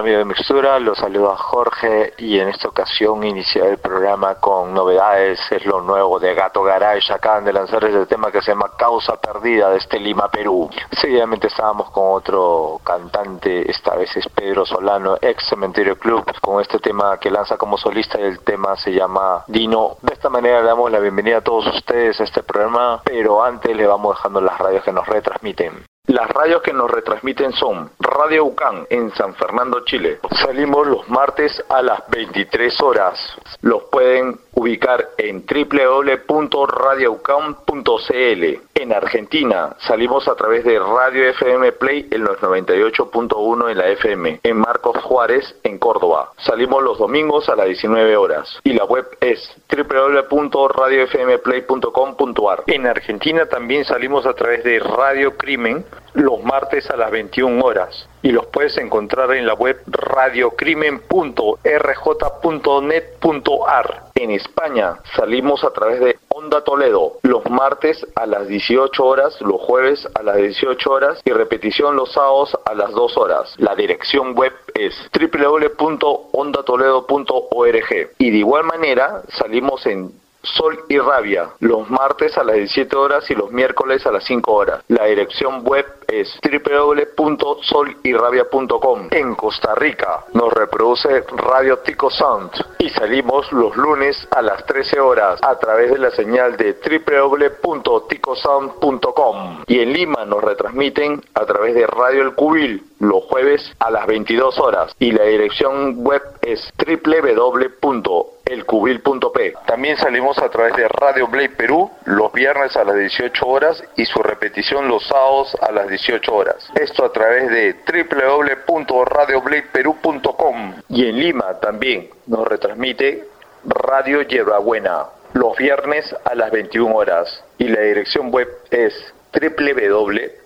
amigo de Mixtura? Los saluda Jorge y en esta ocasión iniciar el programa con novedades, es lo nuevo de Gato Garage, acaban de lanzar este tema que se llama Causa Perdida de este Lima, Perú. Seguidamente estábamos con otro cantante, esta vez es Pedro Solano, ex Cementerio Club, con este tema que lanza como solista y el tema se llama Dino. De esta manera le damos la bienvenida a todos ustedes a este programa, pero antes le vamos dejando las radios que nos retransmiten. Las radios que nos retransmiten son Radio UCAN en San Fernando, Chile. Salimos los martes a las 23 horas. Los pueden ubicar en www.radioucam.cl. En Argentina salimos a través de Radio FM Play en los 98.1 en la FM. En Marcos Juárez, en Córdoba. Salimos los domingos a las 19 horas. Y la web es www.radiofmplay.com.ar. En Argentina también salimos a través de Radio Crimen los martes a las 21 horas y los puedes encontrar en la web radiocrimen.rj.net.ar. En España salimos a través de Onda Toledo los martes a las 18 horas, los jueves a las 18 horas y repetición los sábados a las 2 horas. La dirección web es www.ondatoledo.org y de igual manera salimos en Sol y Rabia, los martes a las 17 horas y los miércoles a las 5 horas. La dirección web es www.solirrabia.com. En Costa Rica nos reproduce Radio Tico Sound y salimos los lunes a las 13 horas a través de la señal de www.ticosound.com. Y en Lima nos retransmiten a través de Radio El Cubil los jueves a las 22 horas y la dirección web es www.elcubil.p. También salimos a través de Radio Blade Perú los viernes a las 18 horas y su repetición los sábados a las 18 horas. Esto a través de www.radiobladeperú.com y en Lima también nos retransmite Radio Buena los viernes a las 21 horas y la dirección web es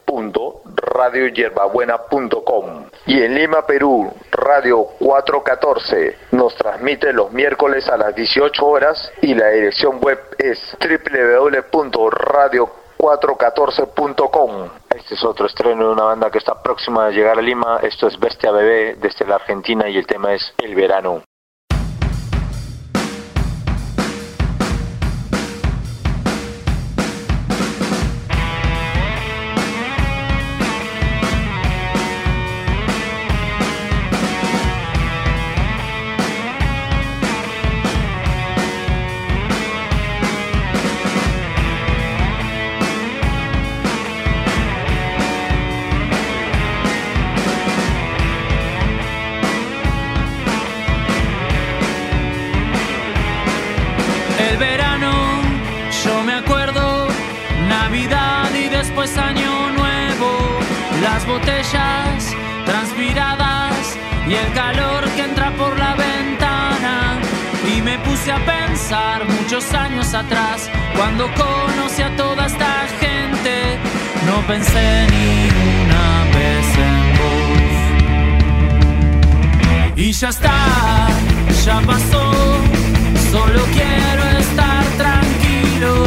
www.radioyerbabuena.com y en Lima, Perú, Radio 414 nos transmite los miércoles a las 18 horas y la dirección web es www.radio414.com. Este es otro estreno de una banda que está próxima a llegar a Lima. Esto es Bestia Bebé desde la Argentina y el tema es El Verano. A pensar muchos años atrás, cuando conocí a toda esta gente, no pensé ni una vez en vos. Y ya está, ya pasó, solo quiero estar tranquilo,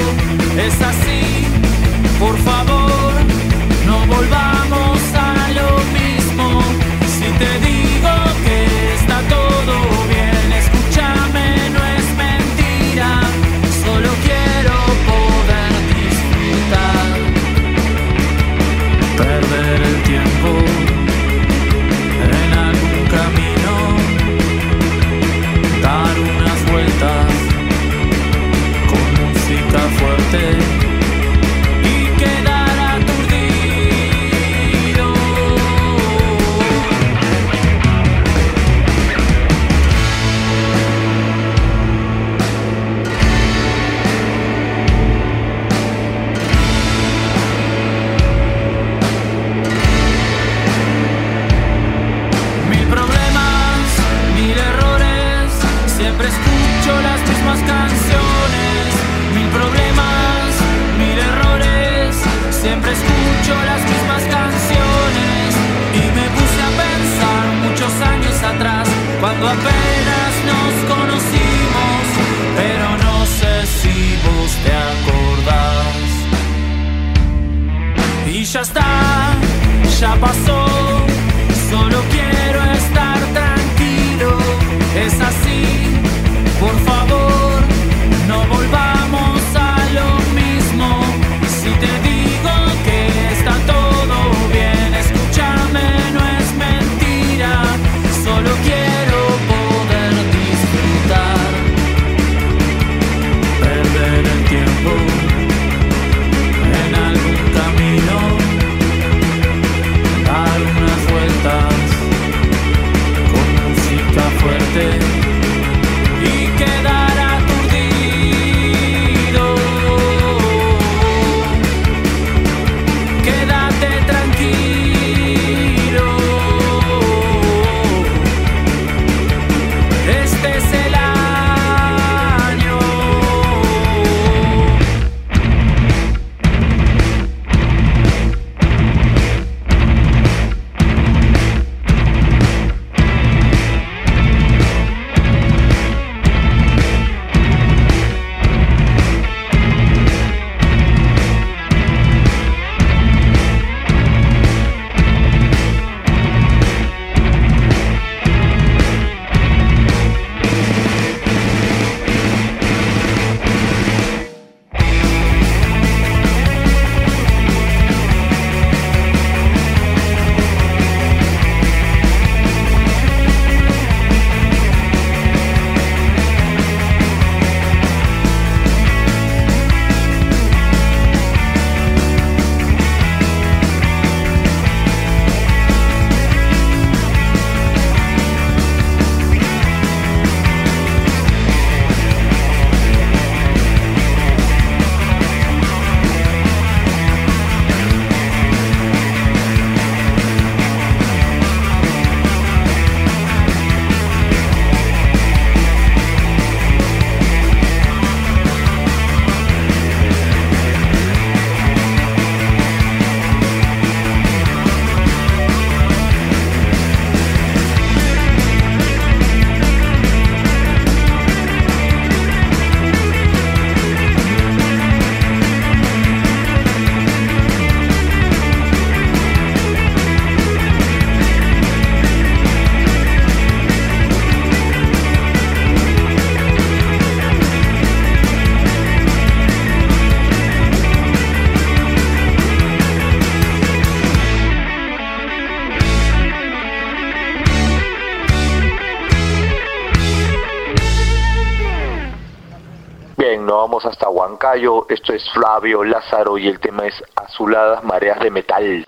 Esto es Flavio Lázaro y el tema es Azuladas Mareas de Metal.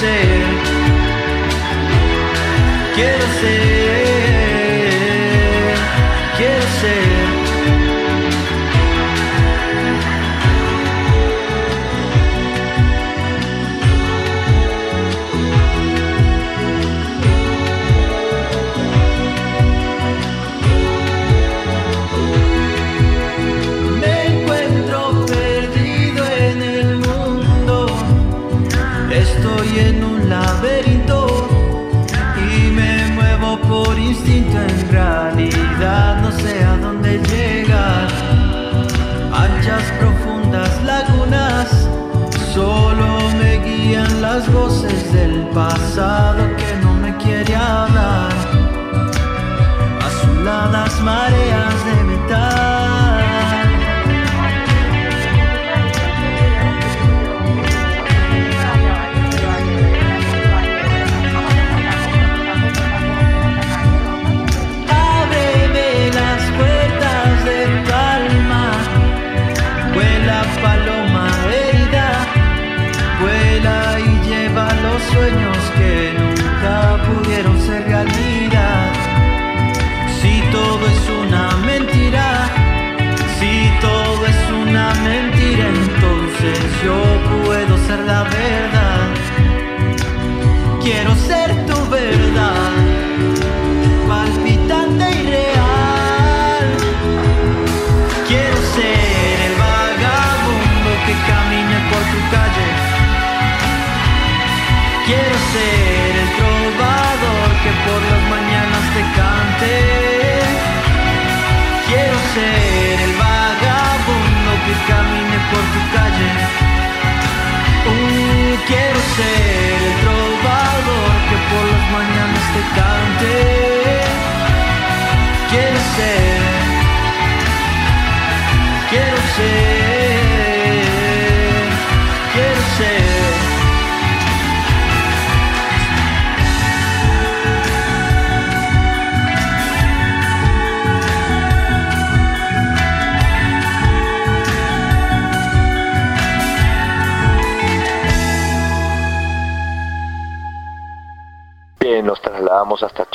ser, quiero ser. Hasta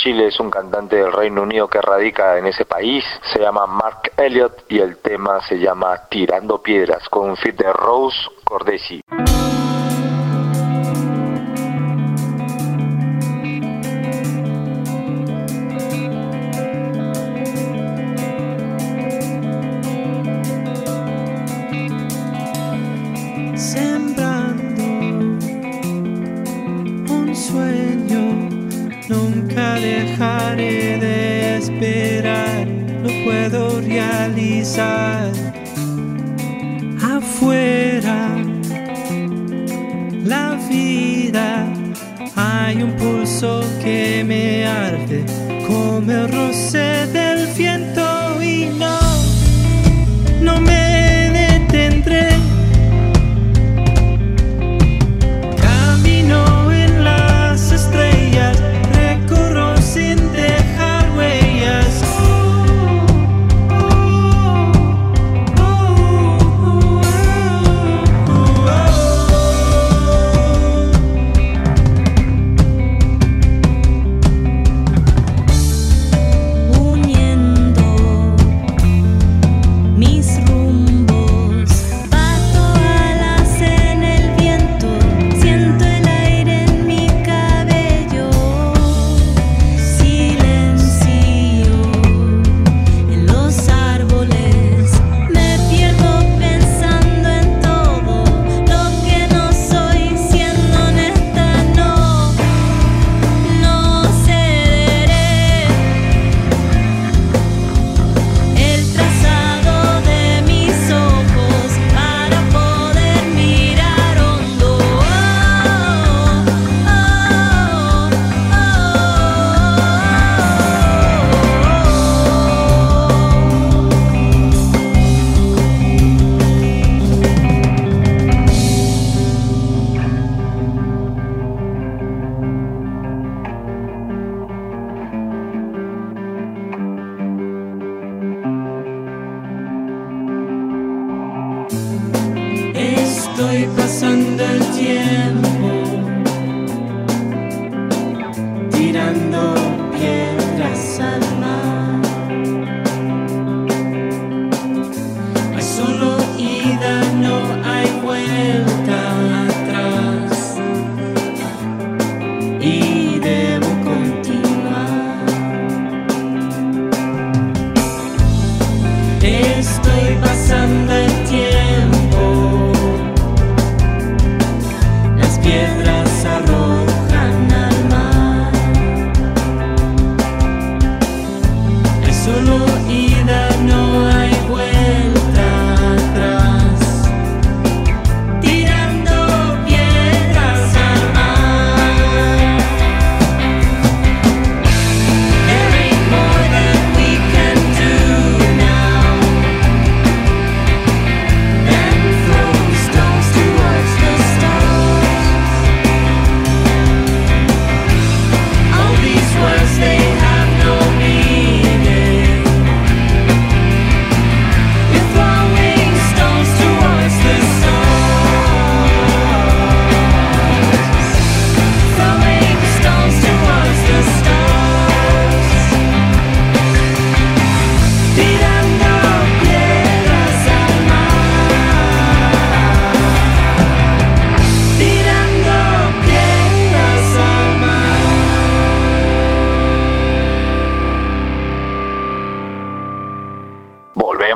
Chile, es un cantante del Reino Unido que radica en ese país, se llama Mark Elliott y el tema se llama Tirando Piedras con un fit de Rose Cordesi. siempre.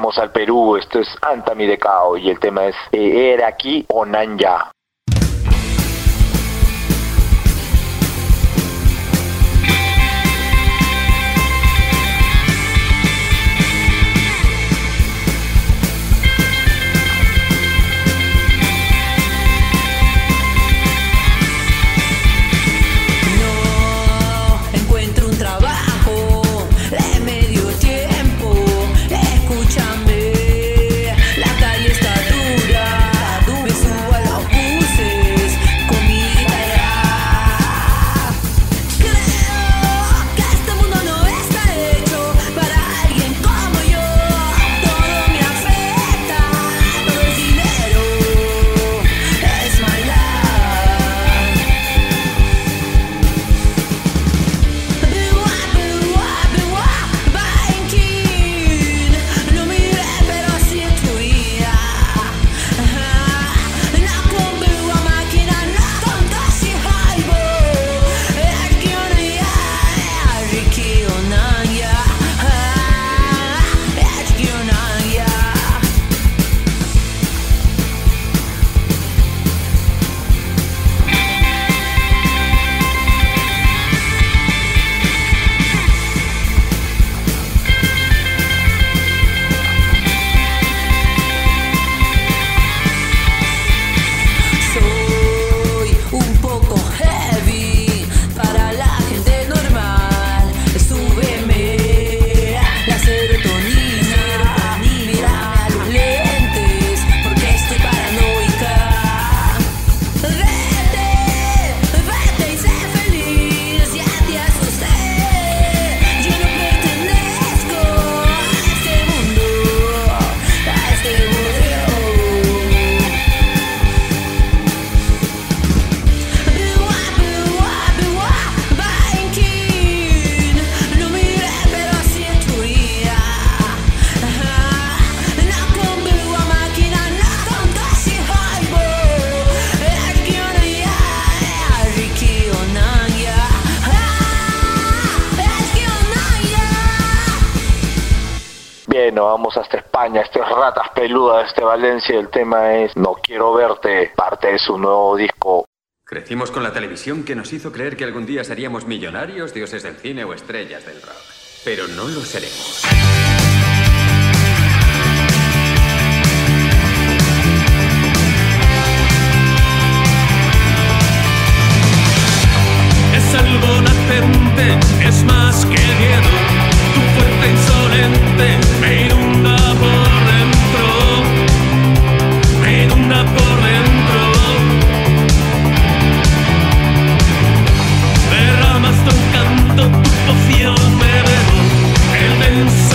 Vamos al Perú, esto es Antami de y el tema es eh, Era aquí o Nanya. Valencia, el tema es No Quiero Verte, parte de su nuevo disco. Crecimos con la televisión que nos hizo creer que algún día seríamos millonarios, dioses del cine o estrellas del rock. Pero no lo seremos. Es algo latente, es más que miedo. Tu fuerza insolente tu poción me bebo. El denso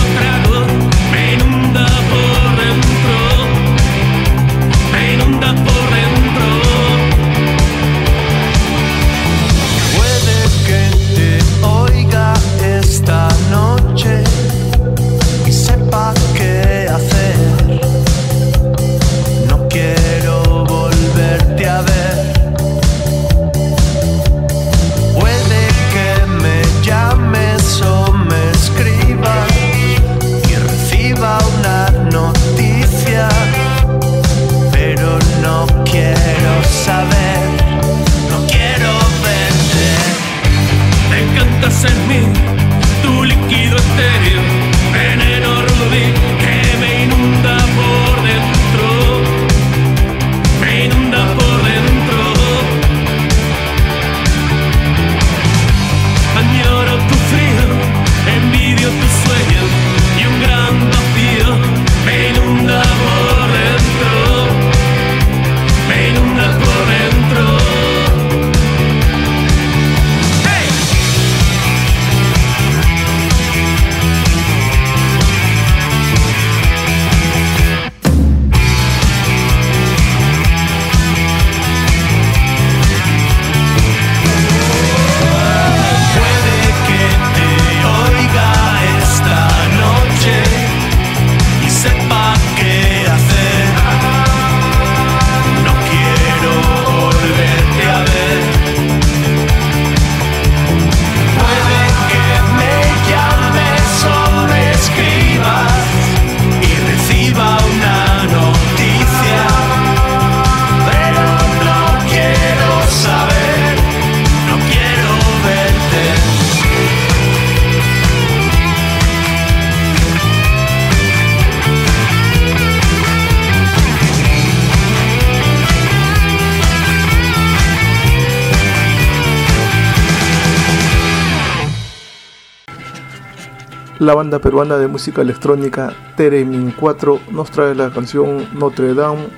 La banda peruana de música electrónica Teremin 4 nos trae la canción Notre Dame,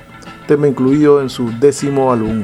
tema incluido en su décimo álbum.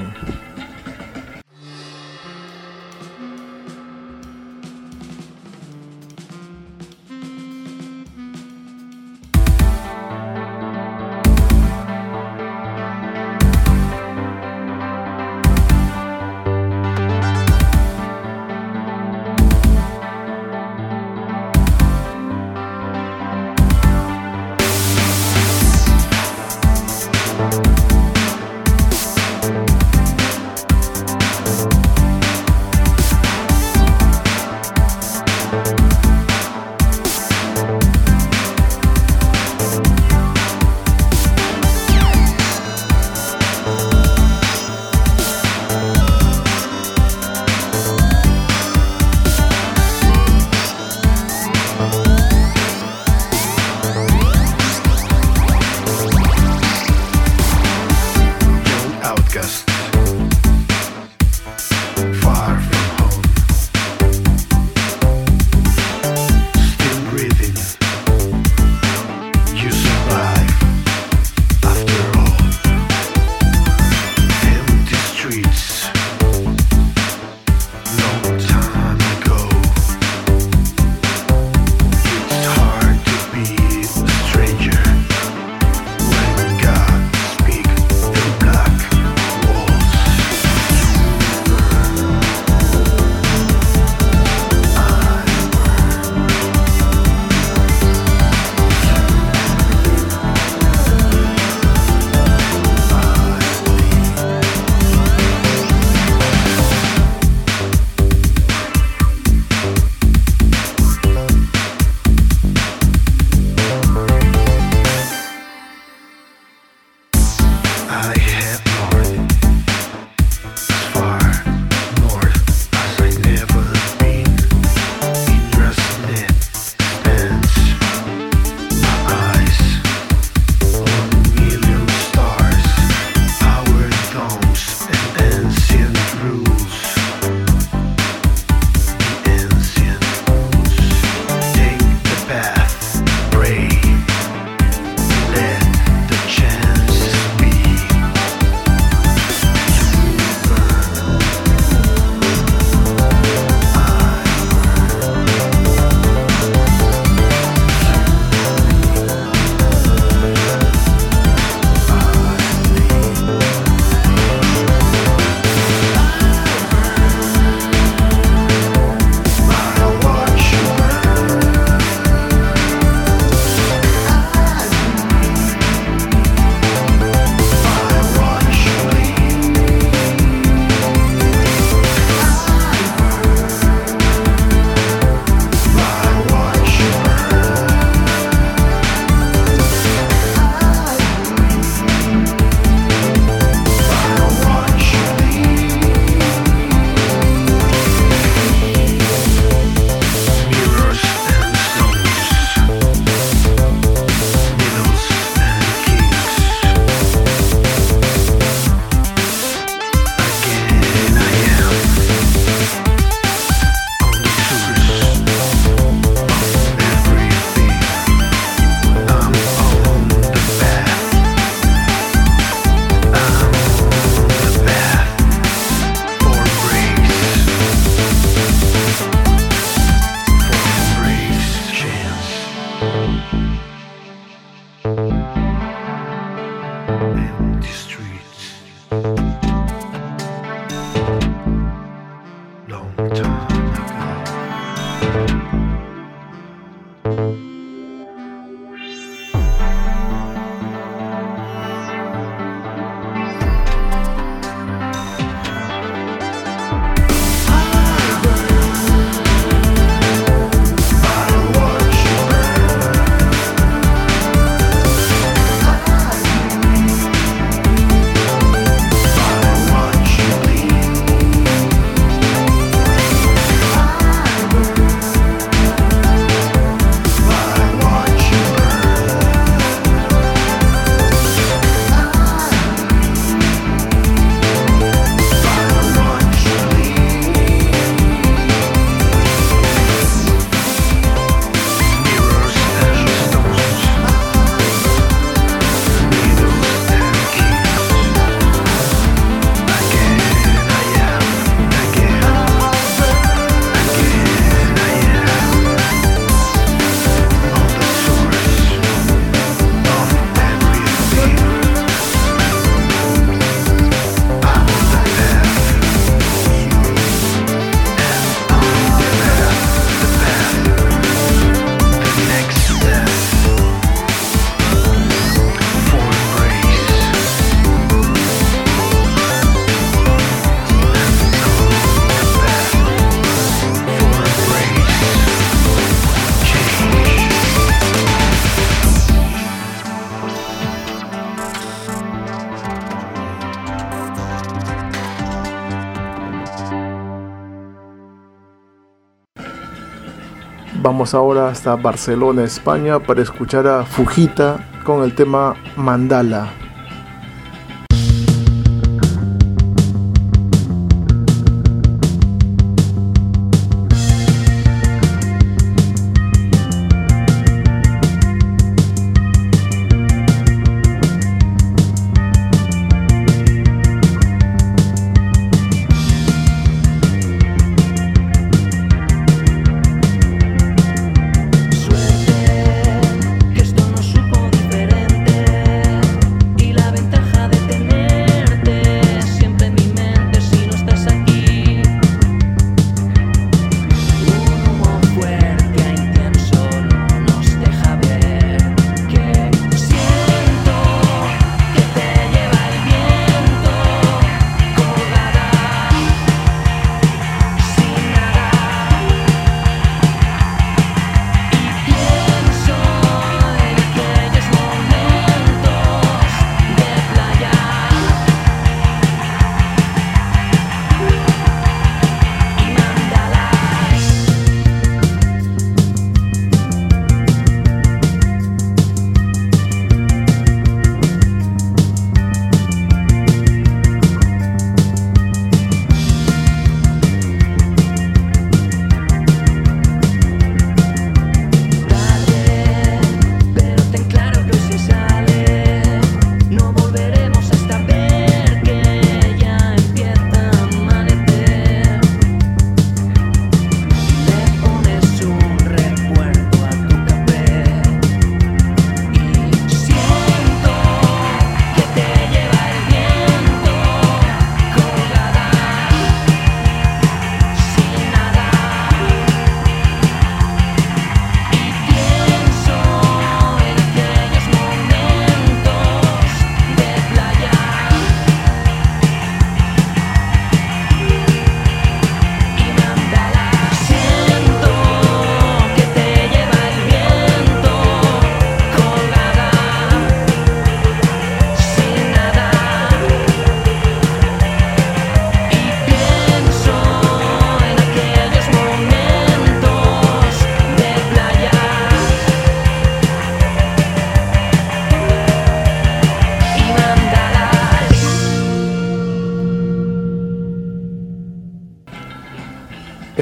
Vamos ahora hasta Barcelona, España, para escuchar a Fujita con el tema Mandala.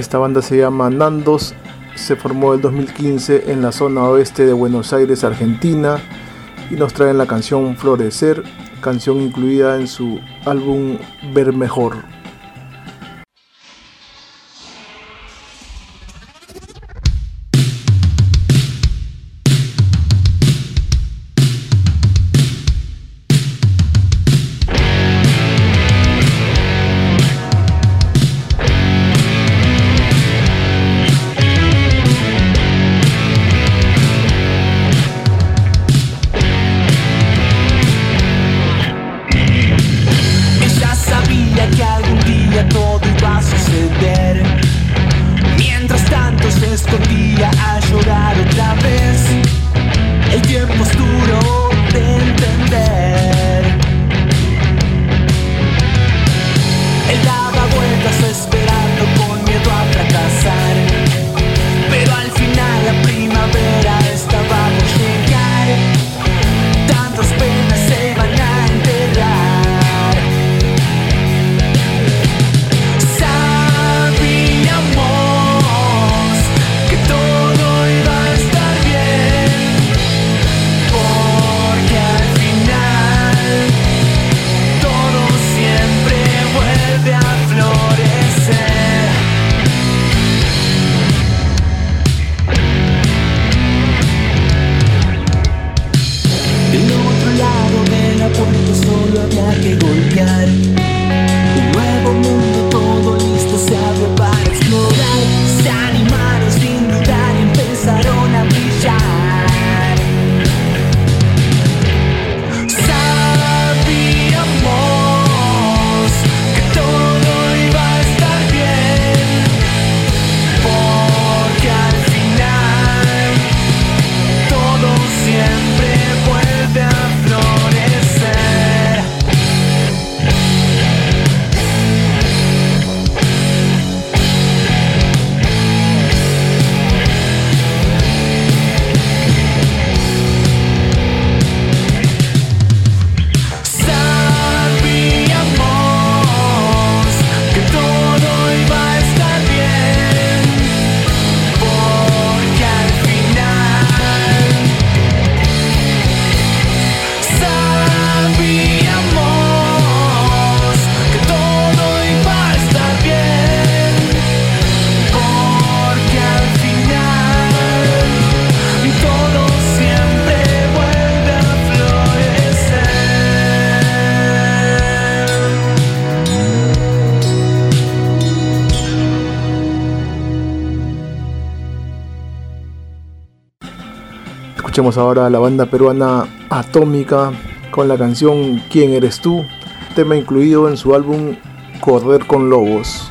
Esta banda se llama Nandos, se formó en 2015 en la zona oeste de Buenos Aires, Argentina, y nos traen la canción Florecer, canción incluida en su álbum Ver Mejor. Escuchemos ahora a la banda peruana Atómica con la canción ¿Quién eres tú? tema incluido en su álbum Correr con Lobos.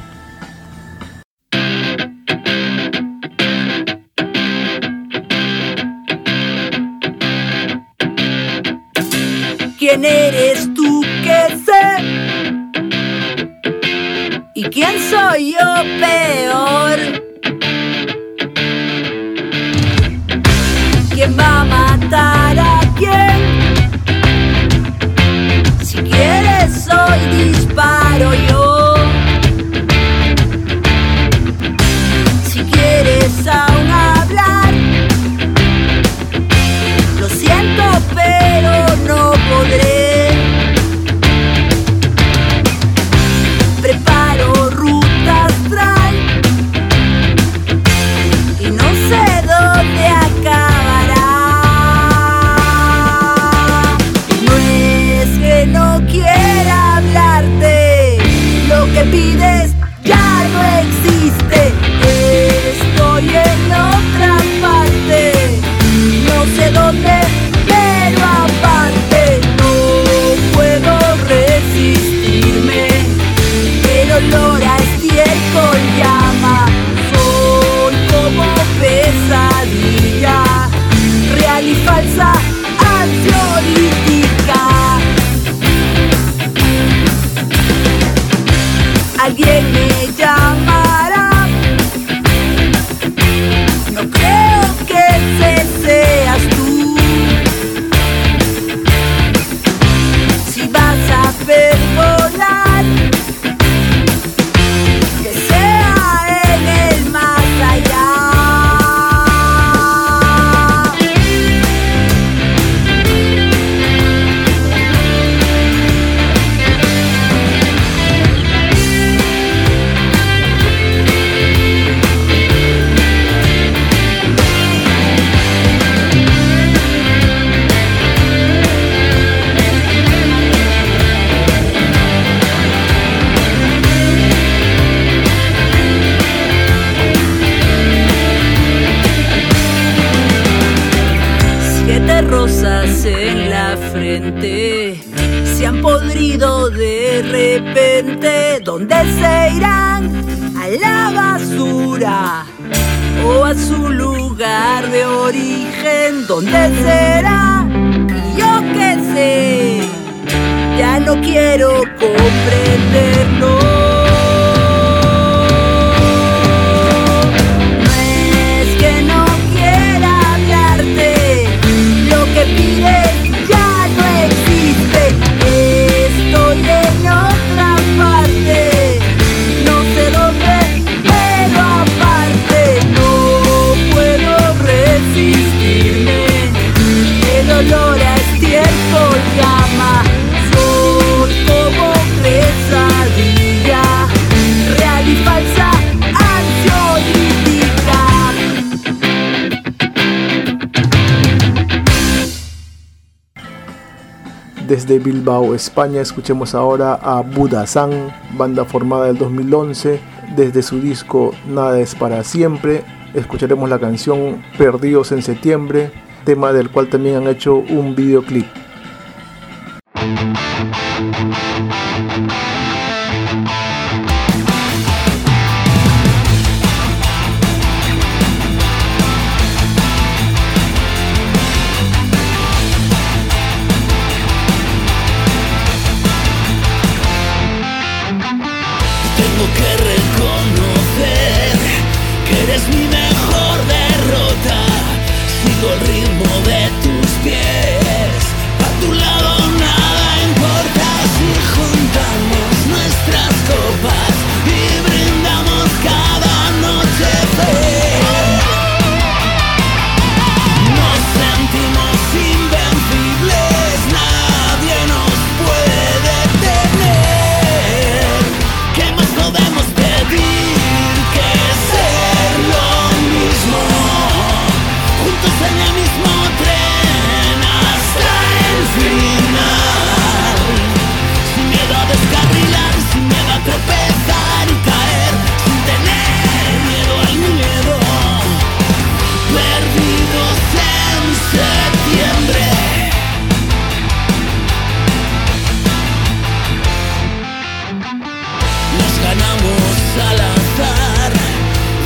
Desde Bilbao, España, escuchemos ahora a Budasan, banda formada del 2011, desde su disco Nada es para siempre. Escucharemos la canción Perdidos en septiembre, tema del cual también han hecho un videoclip.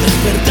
despertar.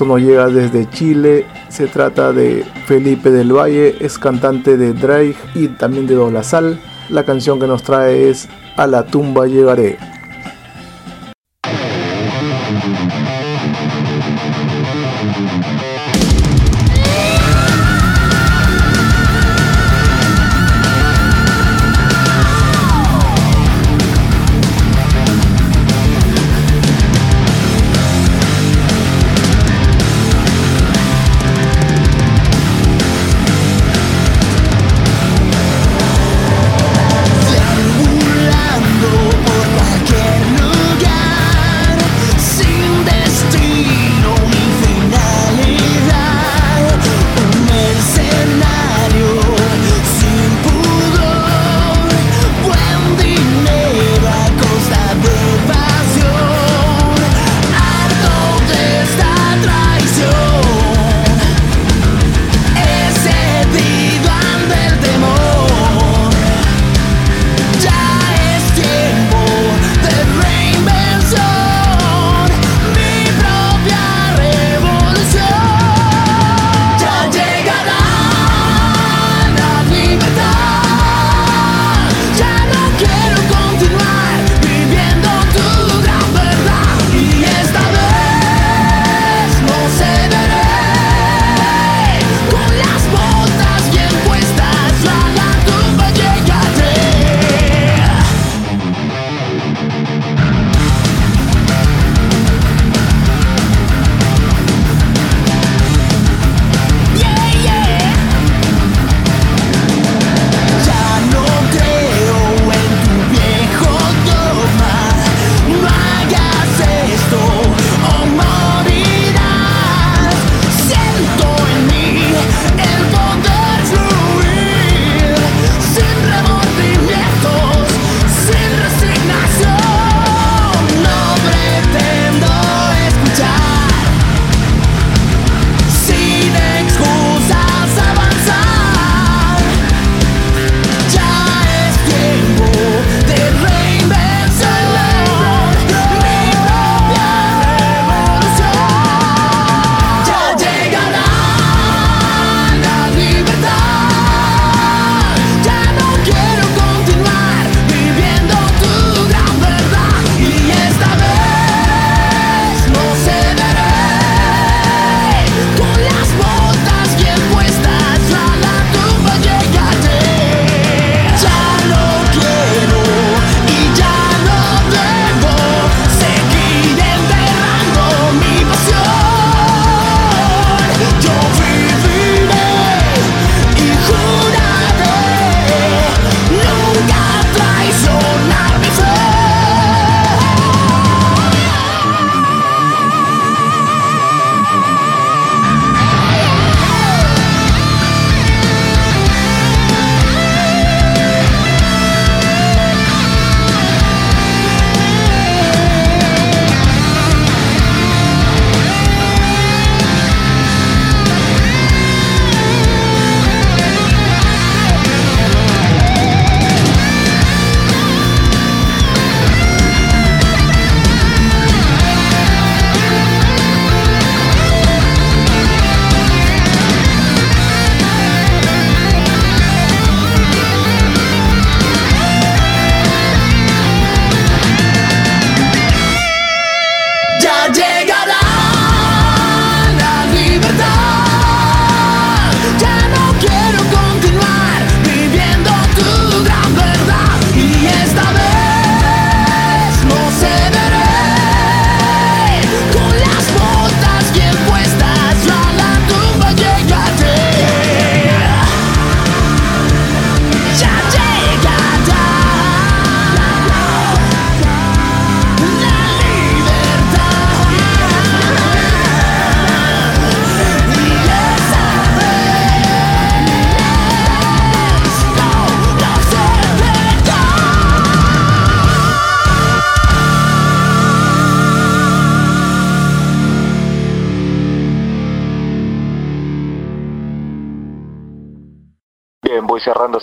Esto nos llega desde Chile. Se trata de Felipe del Valle, es cantante de Drake y también de Doblazal. La canción que nos trae es A la tumba llegaré.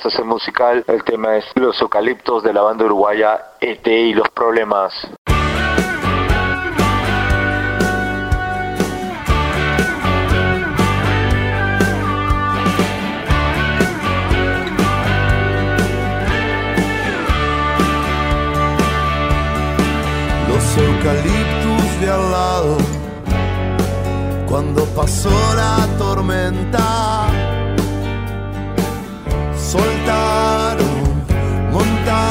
Sesión musical. El tema es Los Eucaliptos de la banda uruguaya ET y los problemas. Los eucaliptus de al lado, cuando pasó la tormenta, soltaron, montaron.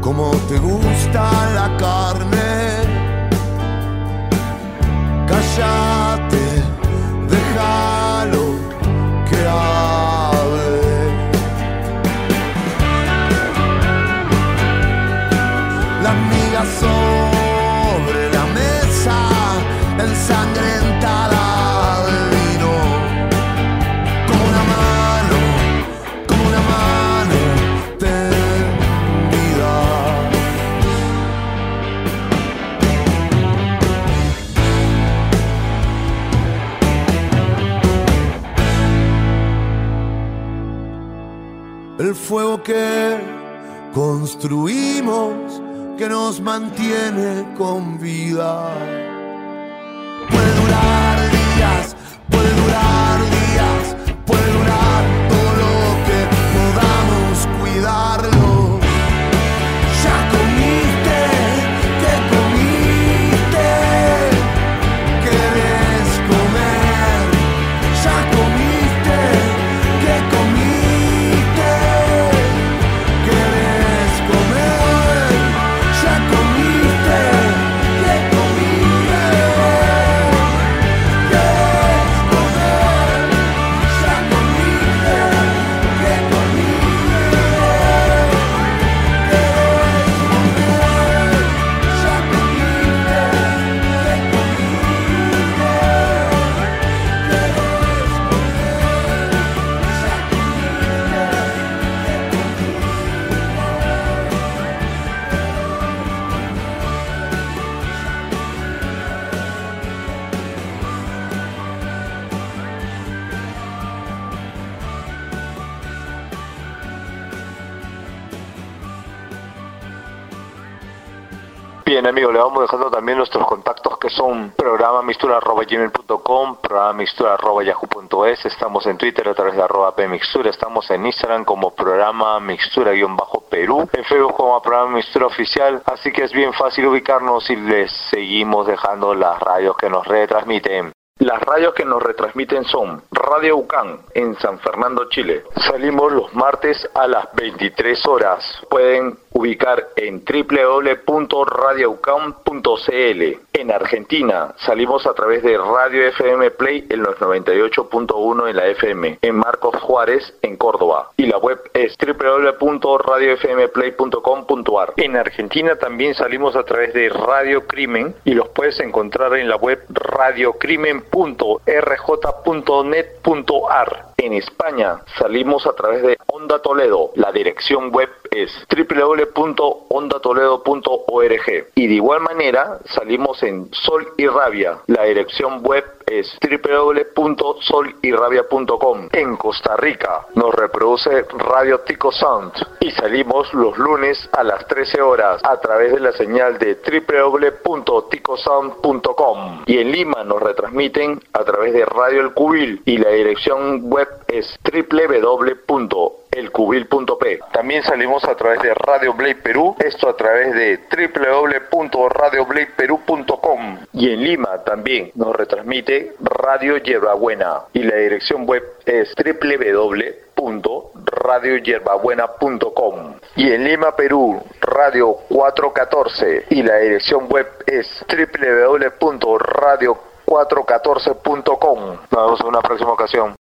Como te gusta la carne. Cállate, vamos dejando también nuestros contactos que son programa mixtura.gmail.com, programa mixtura.yahoo.es, estamos en Twitter a través de arroba pmixtura, estamos en Instagram como programa mixtura-perú, en Facebook como programa mixtura oficial, así que es bien fácil ubicarnos y les seguimos dejando las radios que nos retransmiten. Las radios que nos retransmiten son Radio UCAN en San Fernando, Chile. Salimos los martes a las 23 horas. Pueden ubicar en www.radioucam.cl. En Argentina salimos a través de Radio FM Play en los 98.1 en la FM. En Marcos Juárez en Córdoba. Y la web es www.radiofmplay.com.ar. En Argentina también salimos a través de Radio Crimen y los puedes encontrar en la web radiocrimen.rj.net.ar. En España salimos a través de Onda Toledo. La dirección web es www.ondatoledo.org. Y de igual manera salimos en Sol y Rabia. La dirección web es www.solirrabia.com. En Costa Rica nos reproduce Radio Tico Sound y salimos los lunes a las 13 horas a través de la señal de www.ticosound.com. Y en Lima nos retransmiten a través de Radio El Cubil y la dirección web es www.elcubil.p. También salimos a través de Radio Blade Perú, esto a través de www.radiobladeperú.com. Y en Lima también nos retransmite Radio Yerbabuena y la dirección web es www.radioyerbabuena.com. Y en Lima, Perú, Radio 414 y la dirección web es www.radio414.com. Nos vemos en una próxima ocasión.